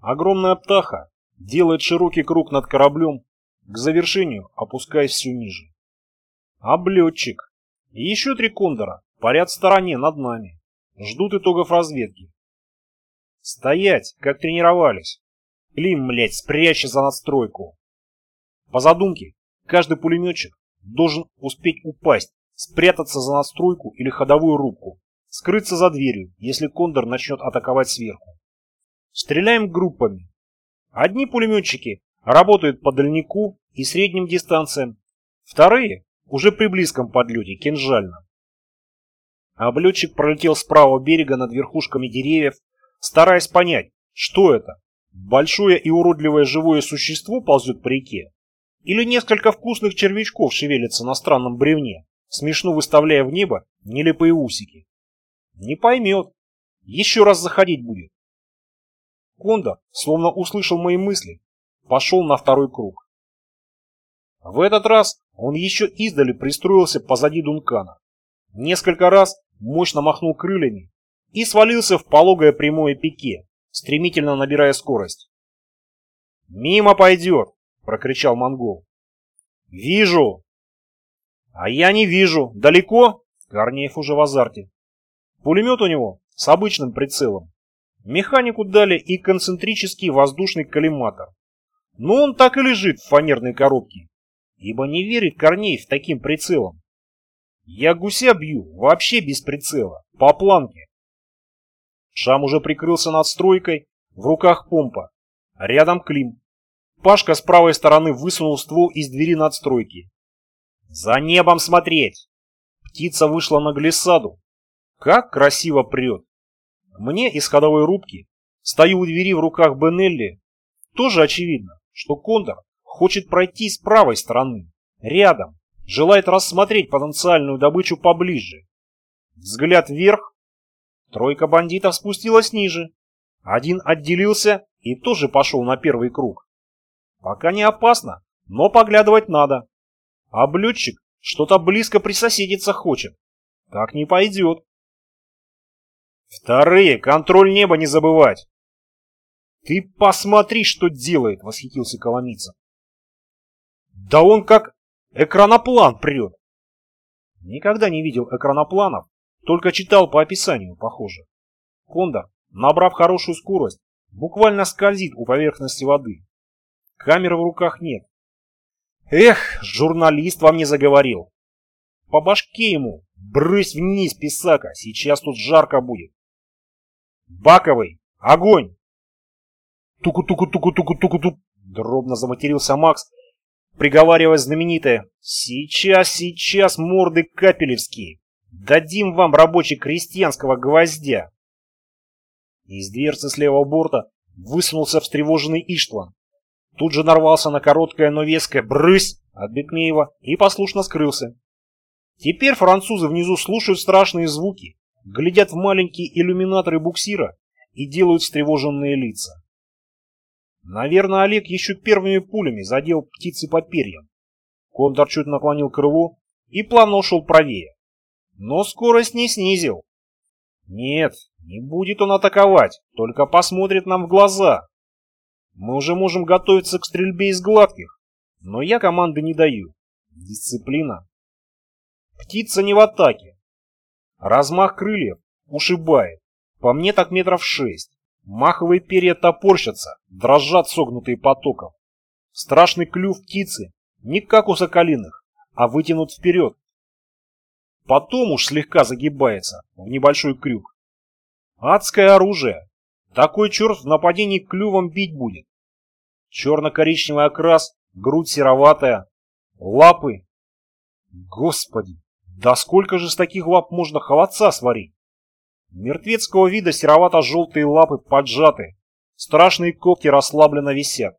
Огромная птаха делает широкий круг над кораблем, к завершению опускаясь все ниже. Облетчик. И еще три кондора парят в стороне над нами. Ждут итогов разведки. Стоять, как тренировались. Клим, блядь, спрячься за надстройку. По задумке, каждый пулеметчик должен успеть упасть, спрятаться за надстройку или ходовую рубку, скрыться за дверью, если кондор начнет атаковать сверху. Стреляем группами. Одни пулеметчики работают по дальнику и средним дистанциям, вторые уже при близком подлете, кинжально. Облетчик пролетел с правого берега над верхушками деревьев, стараясь понять, что это, большое и уродливое живое существо ползет по реке, или несколько вкусных червячков шевелятся на странном бревне, смешно выставляя в небо нелепые усики. Не поймет, еще раз заходить будет. Кондор, словно услышал мои мысли, пошел на второй круг. В этот раз он еще издали пристроился позади Дункана. Несколько раз мощно махнул крыльями и свалился в пологое прямое пике, стремительно набирая скорость. «Мимо пойдет!» — прокричал монгол. «Вижу!» «А я не вижу! Далеко?» Корнеев уже в азарте. Пулемет у него с обычным прицелом. Механику дали и концентрический воздушный коллиматор. Но он так и лежит в фанерной коробке, ибо не верит Корнеев таким прицелом. Я гуся бью, вообще без прицела, по планке. Шам уже прикрылся над стройкой, в руках помпа. Рядом Клим. Пашка с правой стороны высунул ствол из двери надстройки. «За небом смотреть!» Птица вышла на глиссаду. Как красиво прет! Мне из ходовой рубки, стою у двери в руках Бенелли, тоже очевидно, что Кондор хочет пройти с правой стороны, рядом, желает рассмотреть потенциальную добычу поближе. Взгляд вверх. Тройка бандитов спустилась ниже. Один отделился и тоже пошел на первый круг. Пока не опасно, но поглядывать надо. Облетчик что-то близко присоседиться хочет. Так не пойдет. Вторые, контроль неба не забывать. Ты посмотри, что делает, восхитился Коломица. Да он как экраноплан прет. Никогда не видел экранопланов, только читал по описанию, похоже. Кондор, набрав хорошую скорость, буквально скользит у поверхности воды. Камеры в руках нет. Эх, журналист вам не заговорил. По башке ему, брысь вниз, писака, сейчас тут жарко будет. Баковый, огонь! Туку-туку-туку-туку-туку-тук, дробно заматерился Макс, приговаривая знаменитое «Сейчас, сейчас, морды капелевские! Дадим вам рабочий крестьянского гвоздя!» Из дверцы с левого борта высунулся встревоженный Иштван. Тут же нарвался на короткое, но веское «брысь» от Бекмеева и послушно скрылся. Теперь французы внизу слушают страшные звуки, глядят в маленькие иллюминаторы буксира и делают встревоженные лица. Наверное, Олег еще первыми пулями задел птицы по перьям. Кондор чуть наклонил крыло и плавно ушел правее. Но скорость не снизил. Нет, не будет он атаковать, только посмотрит нам в глаза. Мы уже можем готовиться к стрельбе из гладких, но я команды не даю. Дисциплина. Птица не в атаке. Размах крыльев ушибает. По мне так метров шесть. Маховые перья топорщатся, дрожат согнутые потоком. Страшный клюв птицы не как у соколиных, а вытянут вперед. Потом уж слегка загибается в небольшой крюк. Адское оружие. Такой черт в нападении клювом бить будет. Черно-коричневый окрас, грудь сероватая, лапы. Господи, да сколько же с таких лап можно холодца сварить? Мертвецкого вида серовато-желтые лапы поджаты, страшные когти расслабленно висят.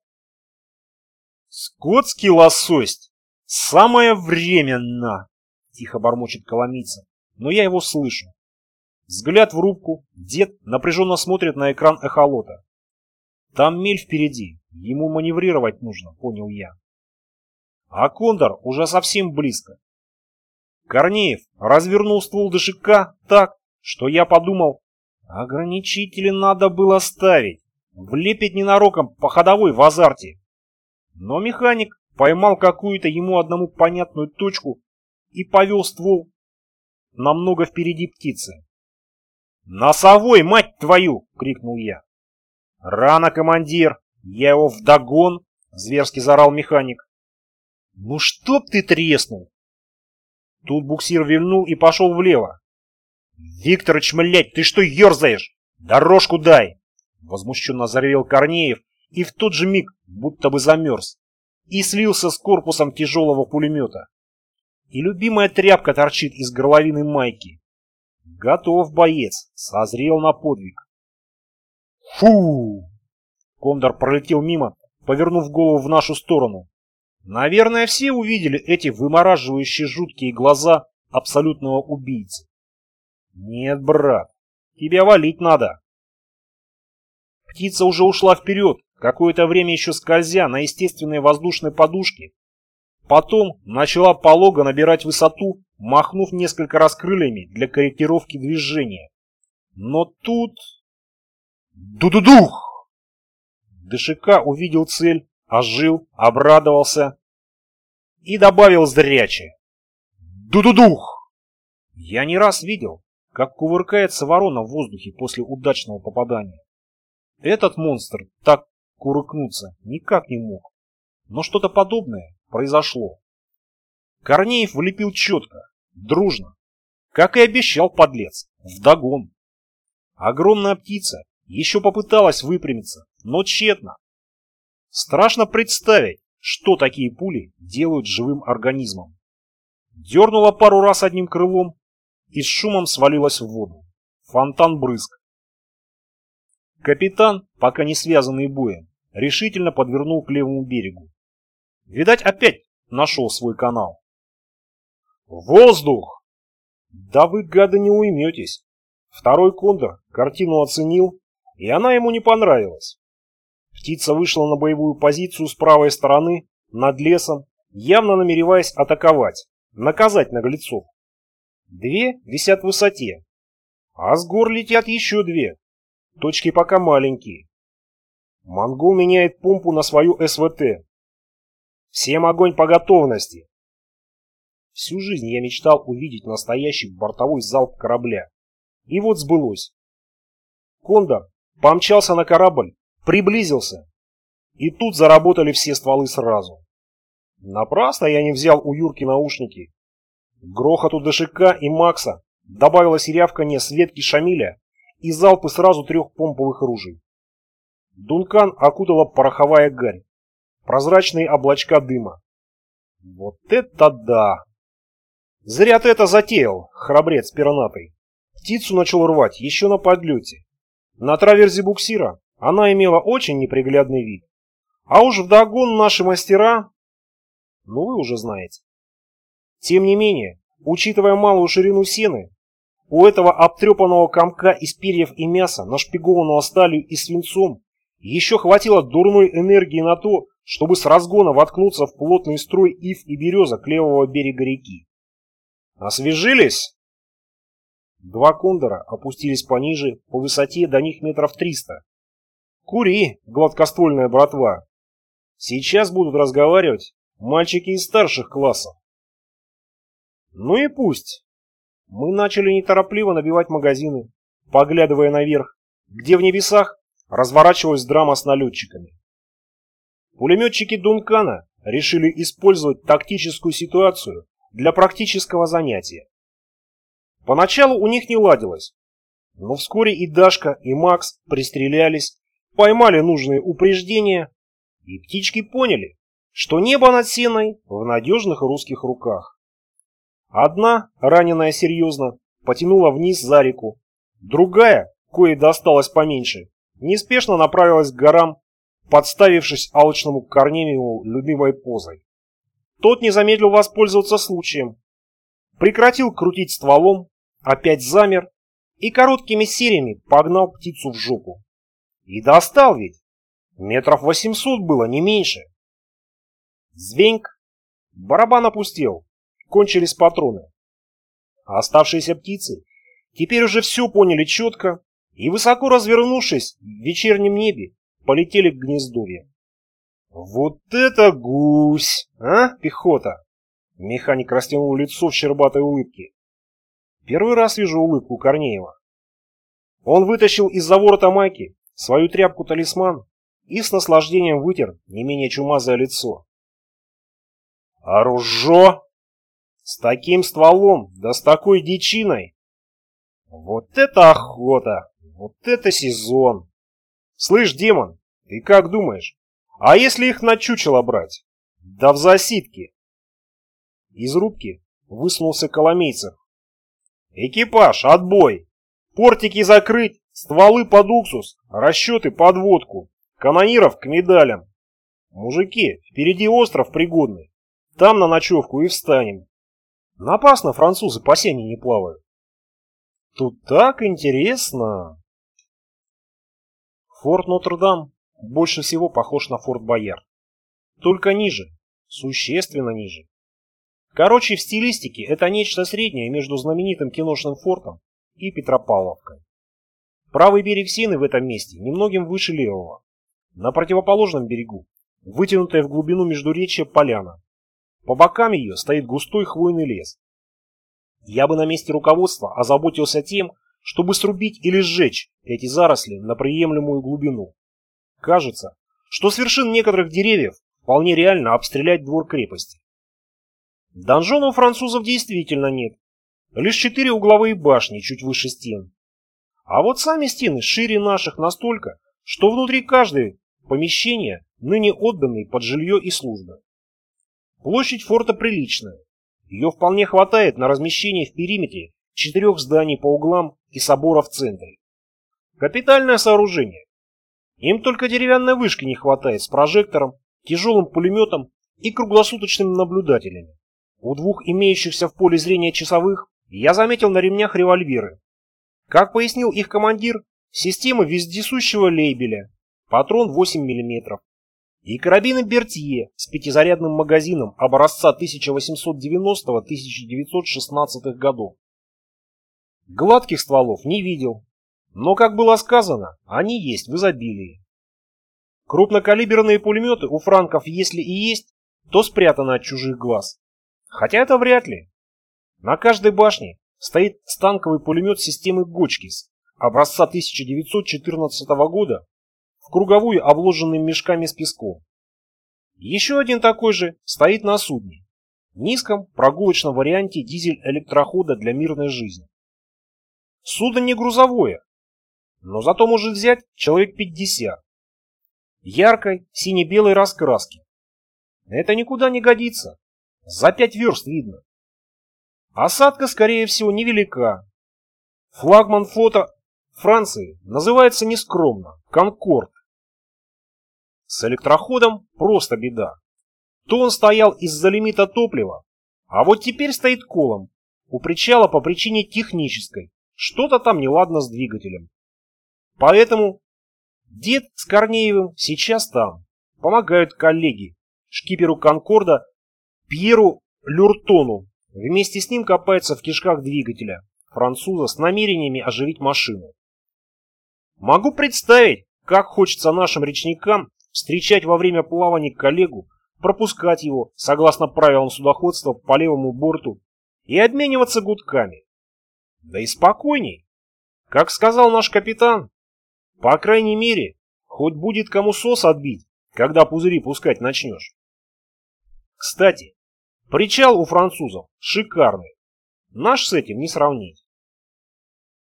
«Скотский лосось! Самое временно!» — тихо бормочет Коломица, но я его слышу. Взгляд в рубку, дед напряженно смотрит на экран эхолота. Там мель впереди, ему маневрировать нужно, понял я. А Кондор уже совсем близко. Корнеев развернул ствол ДШК так, что я подумал, ограничители надо было ставить. влепить ненароком по ходовой в азарте. Но механик поймал какую-то ему одному понятную точку и повел ствол намного впереди птицы. «Носовой, мать твою!» — крикнул я. «Рано, командир! Я его вдогон!» — зверски заорал механик. «Ну чтоб ты треснул!» Тут буксир вильнул и пошел влево. «Викторыч, млядь, ты что ерзаешь? Дорожку дай!» Возмущенно заревел Корнеев и в тот же миг будто бы замерз и слился с корпусом тяжелого пулемета. И любимая тряпка торчит из горловины майки. Готов боец, созрел на подвиг. Фу! Кондор пролетел мимо, повернув голову в нашу сторону. Наверное, все увидели эти вымораживающие жуткие глаза абсолютного убийцы. Нет, брат, тебя валить надо. Птица уже ушла вперед, какое-то время еще скользя на естественной воздушной подушке. Потом начала полого набирать высоту, махнув несколько раз крыльями для корректировки движения. Но тут... Ду-ду-дух! ДШК увидел цель, ожил, обрадовался и добавил зряче. Ду-ду-дух! Я не раз видел, как кувыркается ворона в воздухе после удачного попадания. Этот монстр так курыкнуться никак не мог. Но что-то подобное произошло. Корнеев влепил четко, дружно, как и обещал подлец, вдогон. Огромная птица еще попыталась выпрямиться, но тщетно. Страшно представить, что такие пули делают живым организмом. Дернула пару раз одним крылом и с шумом свалилась в воду. Фонтан брызг. Капитан, пока не связанный боем, решительно подвернул к левому берегу. Видать, опять нашел свой канал. «Воздух!» «Да вы, гады, не уйметесь!» Второй кондор картину оценил, и она ему не понравилась. Птица вышла на боевую позицию с правой стороны, над лесом, явно намереваясь атаковать, наказать наглецов. Две висят в высоте, а с гор летят еще две. Точки пока маленькие. Монгол меняет помпу на свою СВТ. Всем огонь по готовности. Всю жизнь я мечтал увидеть настоящий бортовой залп корабля. И вот сбылось. Кондор помчался на корабль, приблизился. И тут заработали все стволы сразу. Напрасно я не взял у Юрки наушники. Грохоту ДШК и Макса добавилось рявканье с ветки Шамиля и залпы сразу трех помповых ружей. Дункан окутала пороховая гарь, прозрачные облачка дыма. Вот это да! Зря ты это затеял, храбрец пернатый. Птицу начал рвать еще на подлете. На траверзе буксира она имела очень неприглядный вид. А уж вдогон наши мастера... Ну, вы уже знаете. Тем не менее, учитывая малую ширину сены, у этого обтрепанного комка из перьев и мяса, нашпигованного сталью и свинцом, еще хватило дурной энергии на то, чтобы с разгона воткнуться в плотный строй ив и березок левого берега реки. Освежились? Два кондора опустились пониже, по высоте до них метров триста. Кури, гладкоствольная братва. Сейчас будут разговаривать мальчики из старших классов. Ну и пусть. Мы начали неторопливо набивать магазины, поглядывая наверх, где в небесах разворачивалась драма с налетчиками. Пулеметчики Дункана решили использовать тактическую ситуацию для практического занятия. Поначалу у них не ладилось, но вскоре и Дашка, и Макс пристрелялись, поймали нужные упреждения, и птички поняли, что небо над сеной в надежных русских руках. Одна, раненая серьезно, потянула вниз за реку. Другая, кое досталось поменьше, неспешно направилась к горам, подставившись алчному Корнееву любимой позой. Тот не замедлил воспользоваться случаем. Прекратил крутить стволом, опять замер и короткими сериями погнал птицу в жопу. И достал ведь. Метров восемьсот было, не меньше. Звеньк. Барабан опустел кончились патроны. А оставшиеся птицы теперь уже все поняли четко и, высоко развернувшись в вечернем небе, полетели к гнездовьям. «Вот это гусь! А, пехота!» Механик растянул лицо в щербатой улыбке. Первый раз вижу улыбку Корнеева. Он вытащил из-за ворота майки свою тряпку-талисман и с наслаждением вытер не менее чумазое лицо. «Оружо! С таким стволом, да с такой дичиной! Вот это охота! Вот это сезон! Слышь, демон, ты как думаешь, а если их на чучело брать? Да в засидке!» Из рубки высунулся Коломейцев. «Экипаж, отбой! Портики закрыть, стволы под уксус, расчеты под водку, канониров к медалям. Мужики, впереди остров пригодный, там на ночевку и встанем. Напрасно французы по сене не плавают. Тут так интересно!» Форт Нотр-Дам больше всего похож на Форт Боярд. Только ниже, существенно ниже. Короче, в стилистике это нечто среднее между знаменитым киношным фортом и Петропавловкой. Правый берег Сины в этом месте немногим выше левого. На противоположном берегу вытянутая в глубину междуречья поляна. По бокам ее стоит густой хвойный лес. Я бы на месте руководства озаботился тем, чтобы срубить или сжечь эти заросли на приемлемую глубину. Кажется, что с вершин некоторых деревьев вполне реально обстрелять двор крепости. Донжона у французов действительно нет. Лишь четыре угловые башни чуть выше стен. А вот сами стены шире наших настолько, что внутри каждой помещения ныне отданные под жилье и службы. Площадь форта приличная. Ее вполне хватает на размещение в периметре четырех зданий по углам и собора в центре. Капитальное сооружение. Им только деревянной вышки не хватает с прожектором, тяжелым пулеметом и круглосуточными наблюдателями. У двух имеющихся в поле зрения часовых я заметил на ремнях револьверы. Как пояснил их командир, система вездесущего лейбеля, патрон 8 мм, и карабины Бертье с пятизарядным магазином образца 1890-1916 годов. Гладких стволов не видел, но, как было сказано, они есть в изобилии. Крупнокалиберные пулеметы у франков, если и есть, то спрятаны от чужих глаз. Хотя это вряд ли. На каждой башне стоит станковый пулемет системы Гочкис образца 1914 года в круговую обложенный мешками с песком. Еще один такой же стоит на судне, низком прогулочном варианте дизель-электрохода для мирной жизни. Судно не грузовое, но зато может взять человек 50. Яркой сине-белой раскраски. Это никуда не годится. За пять верст видно. Осадка, скорее всего, невелика. Флагман флота Франции называется нескромно «Конкорд». С электроходом просто беда. То он стоял из-за лимита топлива, а вот теперь стоит колом у причала по причине технической. Что-то там неладно с двигателем. Поэтому дед с Корнеевым сейчас там. Помогают коллеги, шкиперу Конкорда Пьеру Люртону. Вместе с ним копается в кишках двигателя, француза с намерениями оживить машину. Могу представить, как хочется нашим речникам встречать во время плавания коллегу, пропускать его, согласно правилам судоходства, по левому борту и обмениваться гудками. Да и спокойней. Как сказал наш капитан, по крайней мере, хоть будет кому сос отбить, когда пузыри пускать начнешь. Кстати, Причал у французов шикарный. Наш с этим не сравнить.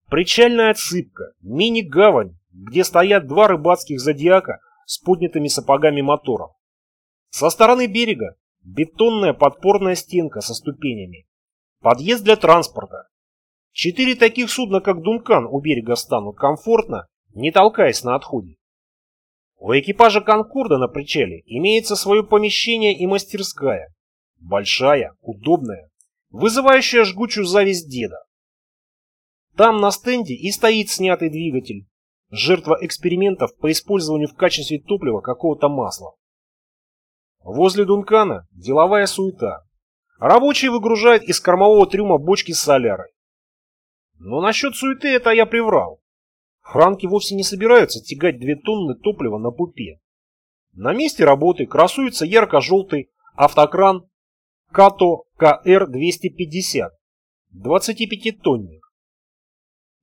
Причальная отсыпка, мини-гавань, где стоят два рыбацких зодиака с поднятыми сапогами моторов. Со стороны берега бетонная подпорная стенка со ступенями. Подъезд для транспорта. Четыре таких судна, как Дункан, у берега станут комфортно, не толкаясь на отходе. У экипажа Конкорда на причале имеется свое помещение и мастерская, Большая, удобная, вызывающая жгучую зависть деда. Там на стенде и стоит снятый двигатель, жертва экспериментов по использованию в качестве топлива какого-то масла. Возле Дункана деловая суета. Рабочие выгружают из кормового трюма бочки с солярой. Но насчет суеты это я приврал. Франки вовсе не собираются тягать две тонны топлива на пупе. На месте работы красуется ярко-желтый автокран КАТО КР-250, 25-тонник.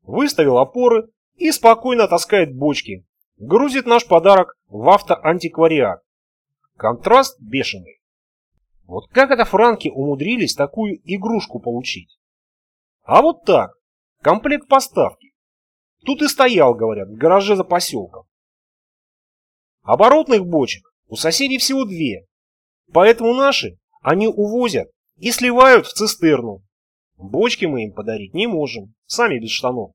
Выставил опоры и спокойно таскает бочки, грузит наш подарок в автоантиквариат. Контраст бешеный. Вот как это франки умудрились такую игрушку получить? А вот так, комплект поставки. Тут и стоял, говорят, в гараже за поселком. Оборотных бочек у соседей всего две, поэтому наши они увозят и сливают в цистерну. Бочки мы им подарить не можем, сами без штанов.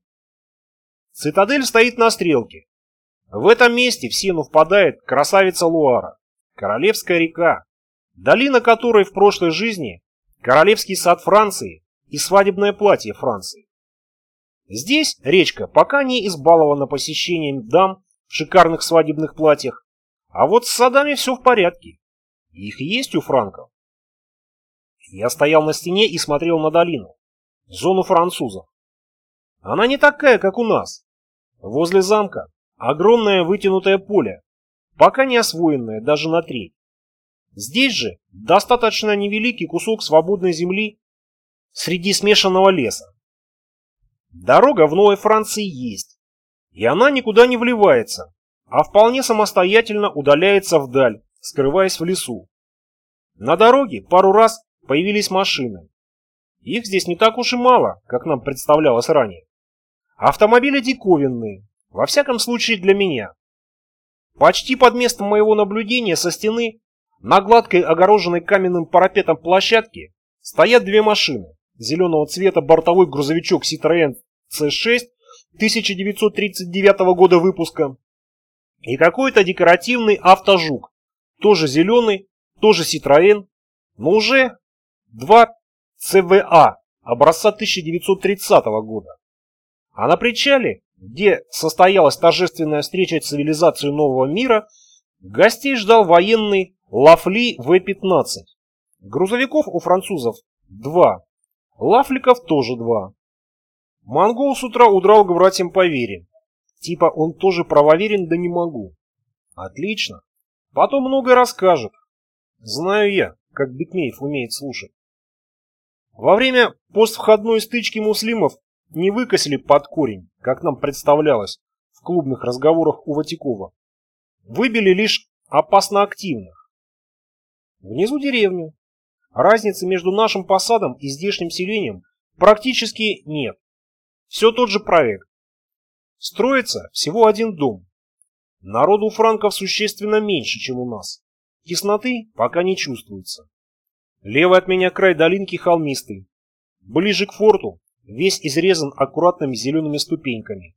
Цитадель стоит на стрелке. В этом месте в Сену впадает красавица Луара, Королевская река, долина которой в прошлой жизни Королевский сад Франции и свадебное платье Франции. Здесь речка пока не избалована посещением дам в шикарных свадебных платьях, а вот с садами все в порядке. Их есть у франков. Я стоял на стене и смотрел на долину, зону французов. Она не такая, как у нас. Возле замка огромное вытянутое поле, пока не освоенное даже на треть. Здесь же достаточно невеликий кусок свободной земли среди смешанного леса. Дорога в Новой Франции есть, и она никуда не вливается, а вполне самостоятельно удаляется вдаль, скрываясь в лесу. На дороге пару раз появились машины. Их здесь не так уж и мало, как нам представлялось ранее. Автомобили диковинные, во всяком случае для меня. Почти под местом моего наблюдения со стены, на гладкой огороженной каменным парапетом площадке, стоят две машины. Зеленого цвета бортовой грузовичок Citroën C6 1939 года выпуска и какой-то декоративный автожук, тоже зеленый, тоже Citroën, но уже два ЦВА образца 1930 года. А на причале, где состоялась торжественная встреча цивилизации нового мира, гостей ждал военный Лафли В-15. Грузовиков у французов два, Лафликов тоже два. Монгол с утра удрал к братьям по вере. Типа он тоже правоверен, да не могу. Отлично. Потом многое расскажет. Знаю я, как Бекмеев умеет слушать. Во время поствходной стычки муслимов не выкосили под корень, как нам представлялось в клубных разговорах у Ватикова. Выбили лишь опасно активных. Внизу деревню. Разницы между нашим посадом и здешним селением практически нет. Все тот же проект. Строится всего один дом. Народу франков существенно меньше, чем у нас. Тесноты пока не чувствуется. Левый от меня край долинки холмистый. Ближе к форту весь изрезан аккуратными зелеными ступеньками.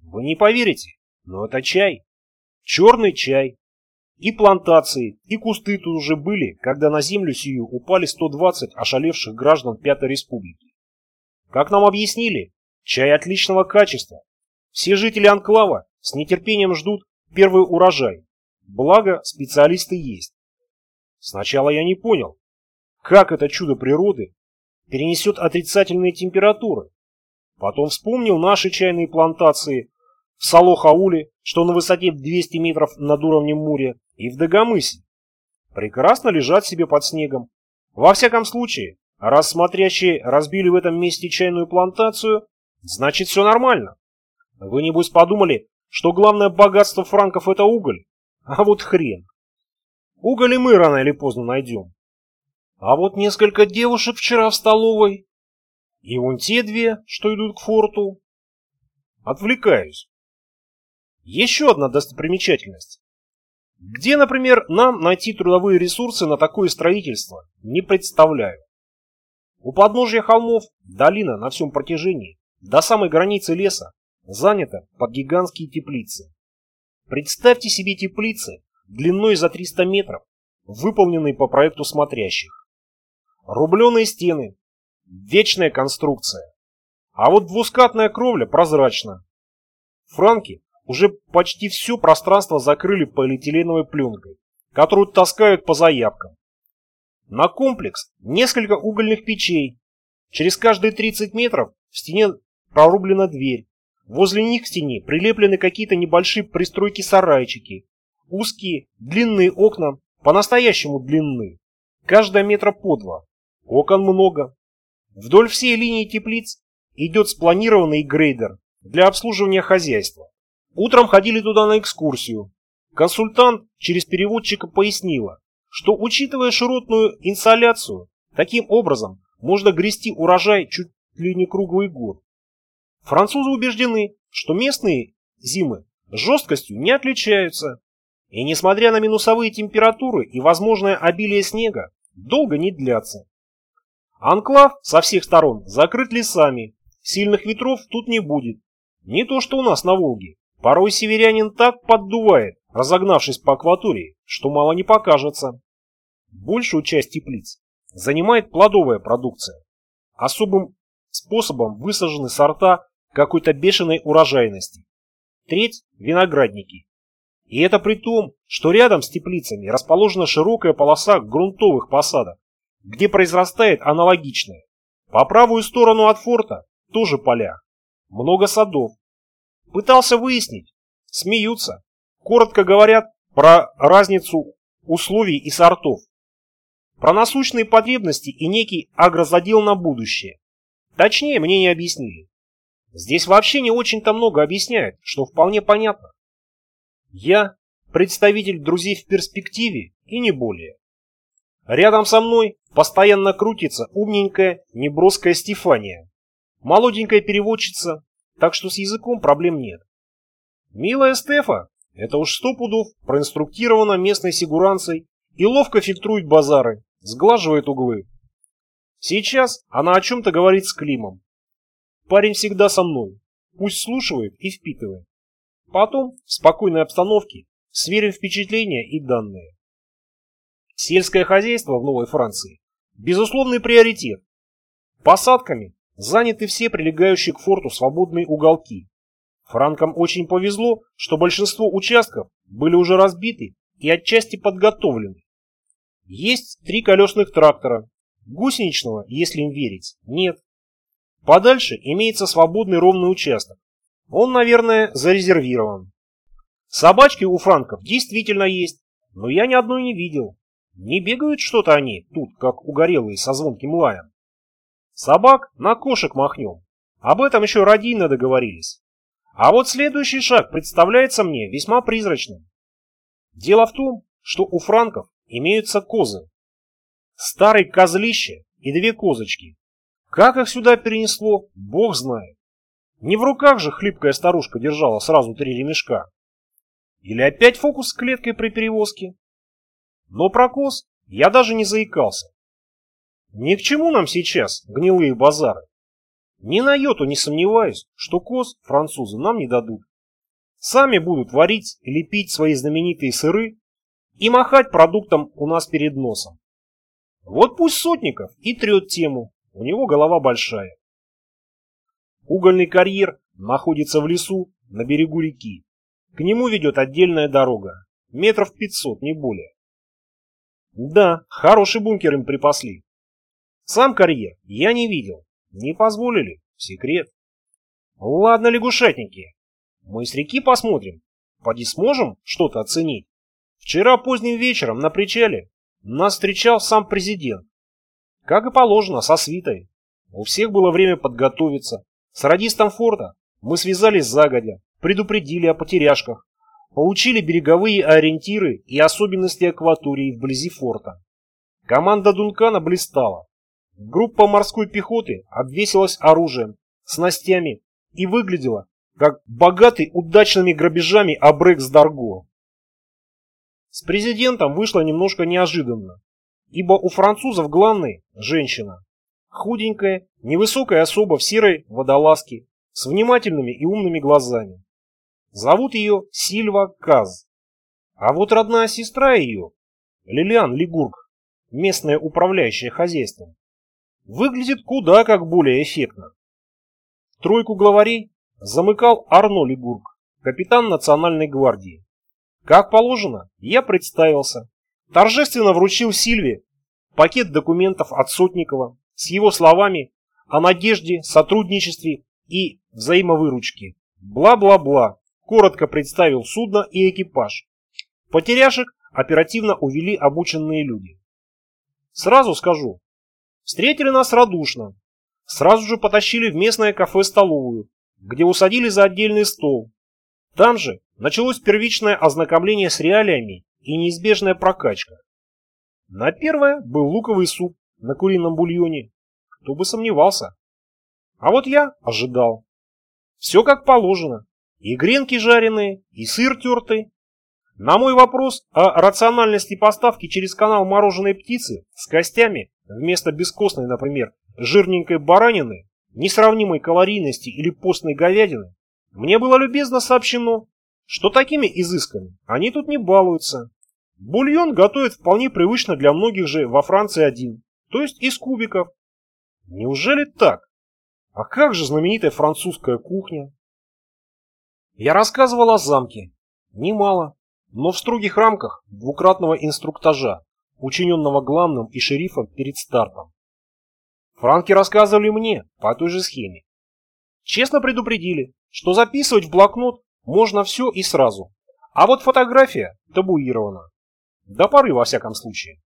Вы не поверите, но это чай. Черный чай. И плантации, и кусты тут уже были, когда на землю сию упали 120 ошалевших граждан Пятой Республики. Как нам объяснили, чай отличного качества. Все жители анклава с нетерпением ждут первый урожай. Благо, специалисты есть. Сначала я не понял, как это чудо природы перенесет отрицательные температуры. Потом вспомнил наши чайные плантации в Салохауле, что на высоте в 200 метров над уровнем моря, и в Дагомысе. Прекрасно лежат себе под снегом. Во всяком случае, раз смотрящие разбили в этом месте чайную плантацию, значит все нормально. Вы, небось, подумали, что главное богатство франков это уголь? А вот хрен. Уголь и мы рано или поздно найдем. А вот несколько девушек вчера в столовой. И вон те две, что идут к форту. Отвлекаюсь. Еще одна достопримечательность. Где, например, нам найти трудовые ресурсы на такое строительство, не представляю. У подножья холмов долина на всем протяжении, до самой границы леса, занята под гигантские теплицы. Представьте себе теплицы длиной за 300 метров, выполненные по проекту смотрящих. Рубленые стены, вечная конструкция. А вот двускатная кровля прозрачна. Франки уже почти все пространство закрыли полиэтиленовой пленкой, которую таскают по заявкам. На комплекс несколько угольных печей. Через каждые 30 метров в стене прорублена дверь, Возле них к стене прилеплены какие-то небольшие пристройки-сарайчики. Узкие, длинные окна, по-настоящему длинные. Каждая метра по два. Окон много. Вдоль всей линии теплиц идет спланированный грейдер для обслуживания хозяйства. Утром ходили туда на экскурсию. Консультант через переводчика пояснила, что учитывая широтную инсоляцию, таким образом можно грести урожай чуть ли не круглый год. Французы убеждены, что местные зимы жесткостью не отличаются, и несмотря на минусовые температуры и возможное обилие снега, долго не длятся. Анклав со всех сторон закрыт лесами, сильных ветров тут не будет. Не то что у нас на Волге. Порой северянин так поддувает, разогнавшись по акватории, что мало не покажется. Большую часть теплиц занимает плодовая продукция. Особым способом высажены сорта какой-то бешеной урожайности. Треть – виноградники. И это при том, что рядом с теплицами расположена широкая полоса грунтовых посадок, где произрастает аналогичное. По правую сторону от форта тоже поля. Много садов. Пытался выяснить. Смеются. Коротко говорят про разницу условий и сортов. Про насущные потребности и некий агрозадел на будущее. Точнее, мне не объяснили. Здесь вообще не очень-то много объясняют, что вполне понятно. Я представитель друзей в перспективе и не более. Рядом со мной постоянно крутится умненькая, неброская Стефания. Молоденькая переводчица, так что с языком проблем нет. Милая Стефа, это уж сто пудов проинструктирована местной сигуранцей и ловко фильтрует базары, сглаживает углы. Сейчас она о чем-то говорит с Климом. Парень всегда со мной, пусть слушает и впитывает. Потом, в спокойной обстановке, сверим впечатления и данные. Сельское хозяйство в Новой Франции – безусловный приоритет. Посадками заняты все прилегающие к форту свободные уголки. Франкам очень повезло, что большинство участков были уже разбиты и отчасти подготовлены. Есть три колесных трактора, гусеничного, если им верить, нет. Подальше имеется свободный ровный участок. Он, наверное, зарезервирован. Собачки у франков действительно есть, но я ни одной не видел. Не бегают что-то они тут, как угорелые со звонким лаем. Собак на кошек махнем. Об этом еще родийно договорились. А вот следующий шаг представляется мне весьма призрачным. Дело в том, что у франков имеются козы. Старый козлище и две козочки. Как их сюда перенесло, бог знает. Не в руках же хлипкая старушка держала сразу три ремешка. Или опять фокус с клеткой при перевозке? Но про коз я даже не заикался. Ни к чему нам сейчас гнилые базары. Ни на йоту не сомневаюсь, что коз французы нам не дадут. Сами будут варить и лепить свои знаменитые сыры и махать продуктом у нас перед носом. Вот пусть Сотников и трет тему, у него голова большая. Угольный карьер находится в лесу на берегу реки. К нему ведет отдельная дорога, метров пятьсот, не более. Да, хороший бункер им припасли. Сам карьер я не видел, не позволили, секрет. Ладно, лягушатники, мы с реки посмотрим, поди сможем что-то оценить. Вчера поздним вечером на причале нас встречал сам президент. Как и положено, со свитой. У всех было время подготовиться. С радистом форта мы связались загодя, предупредили о потеряшках, получили береговые ориентиры и особенности акватории вблизи форта. Команда Дункана блистала. Группа морской пехоты обвесилась оружием, снастями и выглядела, как богатый удачными грабежами Абрекс Дарго. С президентом вышло немножко неожиданно, ибо у французов главной – женщина. Худенькая, невысокая особа в серой водолазке, с внимательными и умными глазами. Зовут ее Сильва Каз. А вот родная сестра ее, Лилиан Лигург, местная управляющая хозяйством, выглядит куда как более эффектно. Тройку главарей замыкал Арно Лигург, капитан Национальной гвардии. Как положено, я представился, торжественно вручил Сильве пакет документов от Сотникова с его словами о надежде, сотрудничестве и взаимовыручке Бла-бла-бла. Коротко представил судно и экипаж. Потеряшек оперативно увели обученные люди. Сразу скажу, встретили нас радушно. Сразу же потащили в местное кафе-столовую, где усадили за отдельный стол. Там же началось первичное ознакомление с реалиями и неизбежная прокачка. На первое был луковый суп на курином бульоне. Кто бы сомневался. А вот я ожидал. Все как положено. И гренки жареные, и сыр тертый. На мой вопрос о рациональности поставки через канал мороженой птицы с костями вместо бескостной, например, жирненькой баранины, несравнимой калорийности или постной говядины, мне было любезно сообщено, что такими изысками они тут не балуются. Бульон готовят вполне привычно для многих же во Франции один, то есть из кубиков. Неужели так? А как же знаменитая французская кухня? Я рассказывал о замке. Немало, но в строгих рамках двукратного инструктажа, учиненного главным и шерифом перед стартом. Франки рассказывали мне по той же схеме. Честно предупредили, что записывать в блокнот можно все и сразу, а вот фотография табуирована. До поры, во всяком случае.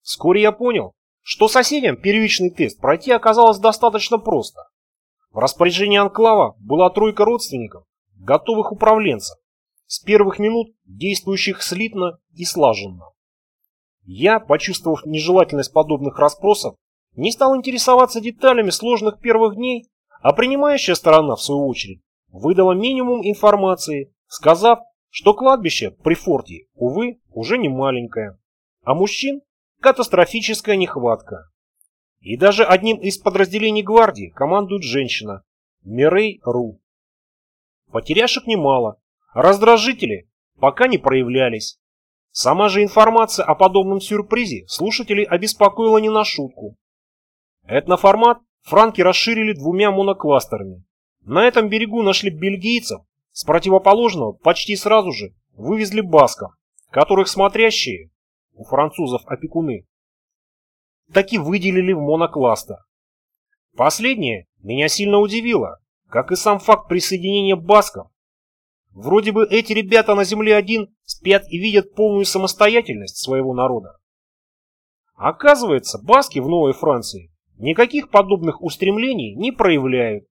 Вскоре я понял, что соседям первичный тест пройти оказалось достаточно просто. В распоряжении Анклава была тройка родственников, готовых управленцев, с первых минут действующих слитно и слаженно. Я, почувствовав нежелательность подобных расспросов, не стал интересоваться деталями сложных первых дней, а принимающая сторона, в свою очередь, выдала минимум информации, сказав, что кладбище при форте, увы, уже не маленькое, а мужчин катастрофическая нехватка. И даже одним из подразделений гвардии командует женщина Мирей Ру. Потеряшек немало, раздражители пока не проявлялись. Сама же информация о подобном сюрпризе слушателей обеспокоила не на шутку. Этноформат франки расширили двумя монокластерами. На этом берегу нашли бельгийцев, с противоположного почти сразу же вывезли басков, которых смотрящие у французов опекуны, таки выделили в монокластер. Последнее меня сильно удивило, как и сам факт присоединения басков. Вроде бы эти ребята на земле один спят и видят полную самостоятельность своего народа. Оказывается, баски в Новой Франции никаких подобных устремлений не проявляют.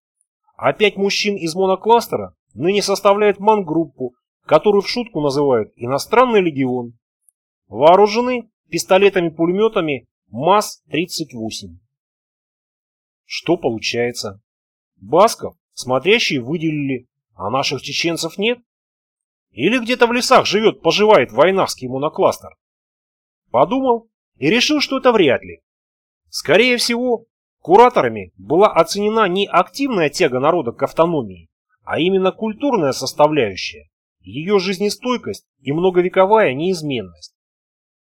А пять мужчин из монокластера ныне составляют мангруппу, которую в шутку называют «иностранный легион». Вооружены пистолетами-пулеметами МАЗ-38. Что получается? Басков смотрящие выделили, а наших чеченцев нет? Или где-то в лесах живет, поживает войнавский монокластер? Подумал и решил, что это вряд ли. Скорее всего, кураторами была оценена не активная тяга народа к автономии, а именно культурная составляющая, ее жизнестойкость и многовековая неизменность.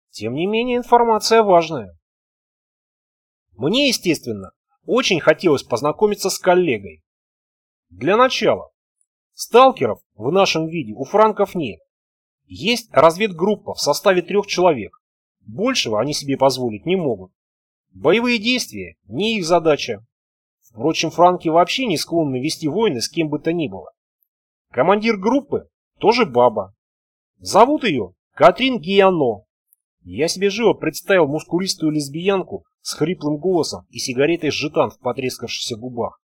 Тем не менее, информация важная. Мне, естественно, очень хотелось познакомиться с коллегой. Для начала, сталкеров в нашем виде у франков нет. Есть разведгруппа в составе трех человек. Большего они себе позволить не могут. Боевые действия – не их задача. Впрочем, франки вообще не склонны вести войны с кем бы то ни было. Командир группы – тоже баба. Зовут ее Катрин Гиано. Я себе живо представил мускулистую лесбиянку с хриплым голосом и сигаретой жетан в потрескавшихся губах.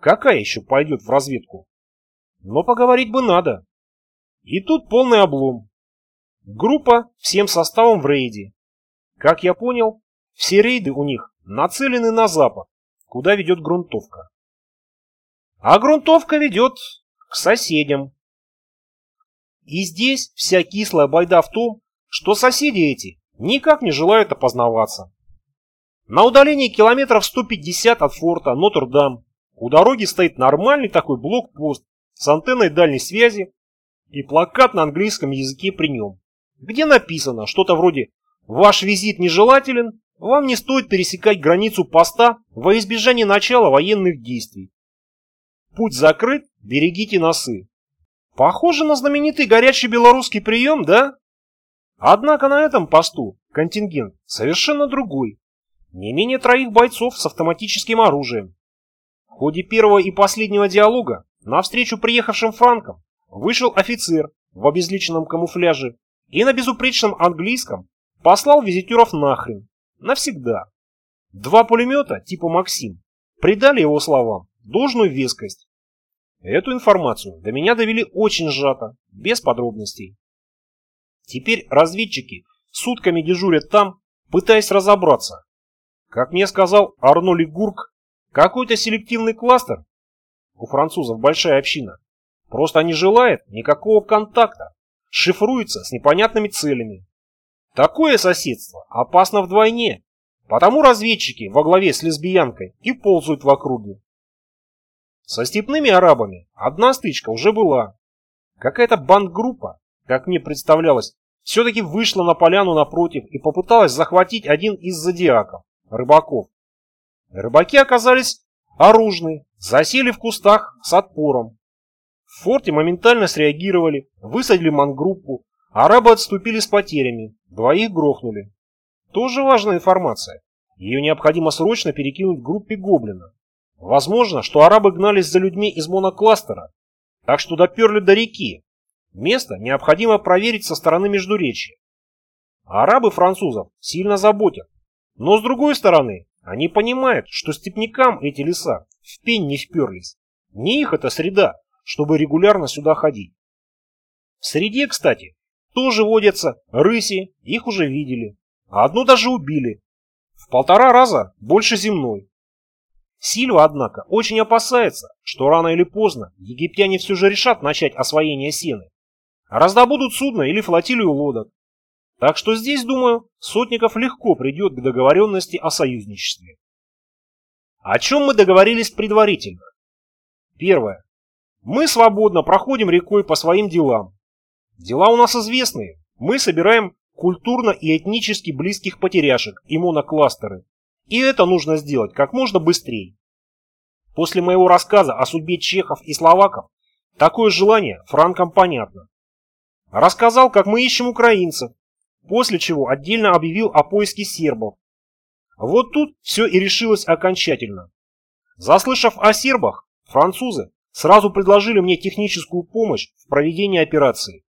Какая еще пойдет в разведку? Но поговорить бы надо. И тут полный облом. Группа всем составом в рейде. Как я понял, все рейды у них нацелены на запад, куда ведет грунтовка. А грунтовка ведет к соседям. И здесь вся кислая байда в том, что соседи эти никак не желают опознаваться. На удалении километров 150 от форта Нотр-Дам у дороги стоит нормальный такой блокпост с антенной дальней связи и плакат на английском языке при нем, где написано что-то вроде «Ваш визит нежелателен, вам не стоит пересекать границу поста во избежание начала военных действий. Путь закрыт, берегите носы». Похоже на знаменитый горячий белорусский прием, да? Однако на этом посту контингент совершенно другой. Не менее троих бойцов с автоматическим оружием. Ходе первого и последнего диалога навстречу приехавшим франкам вышел офицер в обезличенном камуфляже и на безупречном английском послал визитеров нахрен. Навсегда. Два пулемета типа «Максим» придали его словам должную вескость. Эту информацию до меня довели очень сжато, без подробностей. Теперь разведчики сутками дежурят там, пытаясь разобраться. Как мне сказал Арно Лигург, какой-то селективный кластер, у французов большая община, просто не желает никакого контакта, шифруется с непонятными целями. Такое соседство опасно вдвойне, потому разведчики во главе с лесбиянкой и ползают в округе. Со степными арабами одна стычка уже была. Какая-то бандгруппа, как мне представлялось, все-таки вышла на поляну напротив и попыталась захватить один из зодиаков, рыбаков. Рыбаки оказались оружны, засели в кустах с отпором. В форте моментально среагировали, высадили мангруппу, арабы отступили с потерями, двоих грохнули. Тоже важная информация. Ее необходимо срочно перекинуть группе Гоблина. Возможно, что арабы гнались за людьми из монокластера, так что доперли до реки. Место необходимо проверить со стороны Междуречия. Арабы французов сильно заботят. Но с другой стороны, они понимают, что степнякам эти леса в пень не вперлись. Не их это среда, чтобы регулярно сюда ходить. В среде, кстати, тоже водятся рыси, их уже видели. А одну даже убили. В полтора раза больше земной. Сильва, однако, очень опасается, что рано или поздно египтяне все же решат начать освоение сены. Раздобудут судно или флотилию лодок. Так что здесь, думаю, Сотников легко придет к договоренности о союзничестве. О чем мы договорились предварительно? Первое. Мы свободно проходим рекой по своим делам. Дела у нас известные. Мы собираем культурно и этнически близких потеряшек и монокластеры. И это нужно сделать как можно быстрее. После моего рассказа о судьбе чехов и словаков, такое желание франкам понятно. Рассказал, как мы ищем украинцев, после чего отдельно объявил о поиске сербов. Вот тут все и решилось окончательно. Заслышав о сербах, французы сразу предложили мне техническую помощь в проведении операции.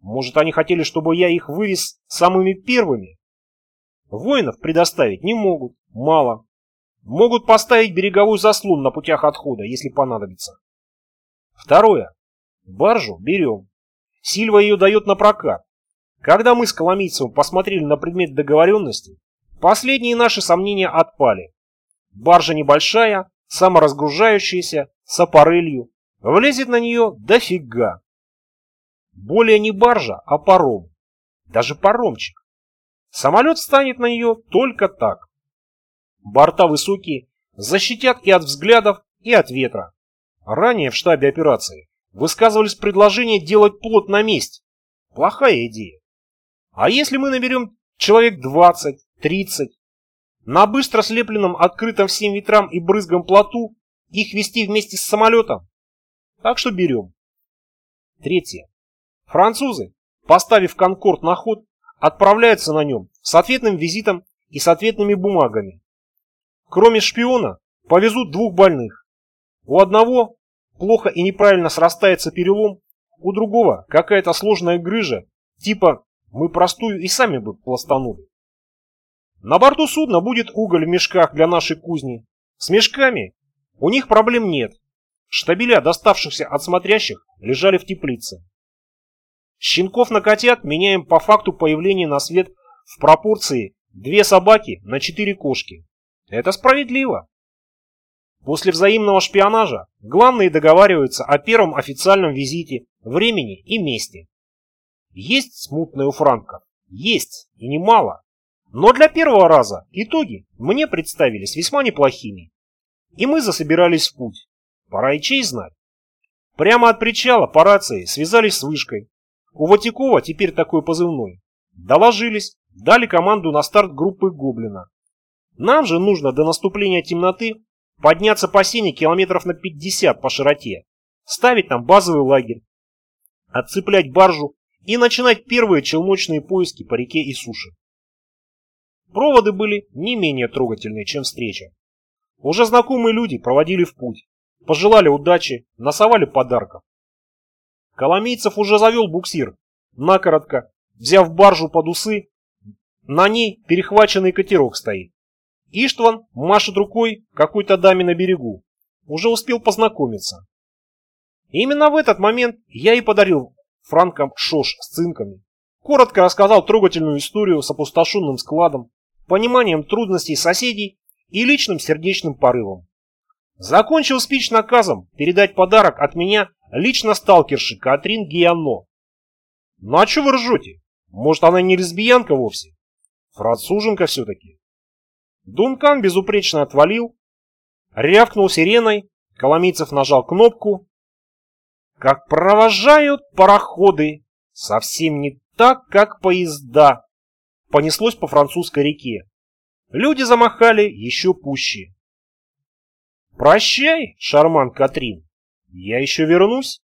Может, они хотели, чтобы я их вывез самыми первыми? Воинов предоставить не могут. Мало. Могут поставить береговой заслон на путях отхода, если понадобится. Второе. Баржу берем. Сильва ее дает на прокат. Когда мы с Коломийцевым посмотрели на предмет договоренности, последние наши сомнения отпали. Баржа небольшая, саморазгружающаяся, с аппарелью. Влезет на нее дофига. Более не баржа, а паром. Даже паромчик. Самолет станет на нее только так. Борта высокие, защитят и от взглядов, и от ветра. Ранее в штабе операции высказывались предложения делать плот на месте. Плохая идея. А если мы наберем человек 20-30, на быстро слепленном открытом всем ветрам и брызгам плоту их вести вместе с самолетом? Так что берем. Третье. Французы, поставив «Конкорд» на ход, отправляются на нем с ответным визитом и с ответными бумагами. Кроме шпиона, повезут двух больных. У одного плохо и неправильно срастается перелом, у другого какая-то сложная грыжа, типа мы простую и сами бы пластанули. На борту судна будет уголь в мешках для нашей кузни. С мешками у них проблем нет. Штабеля, доставшихся от смотрящих, лежали в теплице. Щенков на котят меняем по факту появления на свет в пропорции две собаки на четыре кошки. Это справедливо. После взаимного шпионажа главные договариваются о первом официальном визите, времени и месте. Есть смутное у франков? Есть, и немало. Но для первого раза итоги мне представились весьма неплохими. И мы засобирались в путь. Пора и честь знать. Прямо от причала по рации связались с вышкой. У Ватикова теперь такой позывной. Доложились, дали команду на старт группы Гоблина. Нам же нужно до наступления темноты подняться по сене километров на 50 по широте, ставить там базовый лагерь, отцеплять баржу и начинать первые челночные поиски по реке и суше. Проводы были не менее трогательные, чем встреча. Уже знакомые люди проводили в путь. пожелали удачи, насовали подарков. Коломейцев уже завел буксир, накоротко, взяв баржу под усы, на ней перехваченный катерок стоит. Иштван машет рукой какой-то даме на берегу. Уже успел познакомиться. именно в этот момент я и подарил франкам шош с цинками. Коротко рассказал трогательную историю с опустошенным складом, пониманием трудностей соседей и личным сердечным порывом. Закончил спич наказом передать подарок от меня лично сталкерши Катрин Гиано. Ну а что вы ржете? Может она не лесбиянка вовсе? Француженка все-таки. Дункан безупречно отвалил, рявкнул сиреной, Коломийцев нажал кнопку. Как провожают пароходы, совсем не так, как поезда. Понеслось по французской реке. Люди замахали еще пуще. «Прощай, шарман Катрин, я еще вернусь».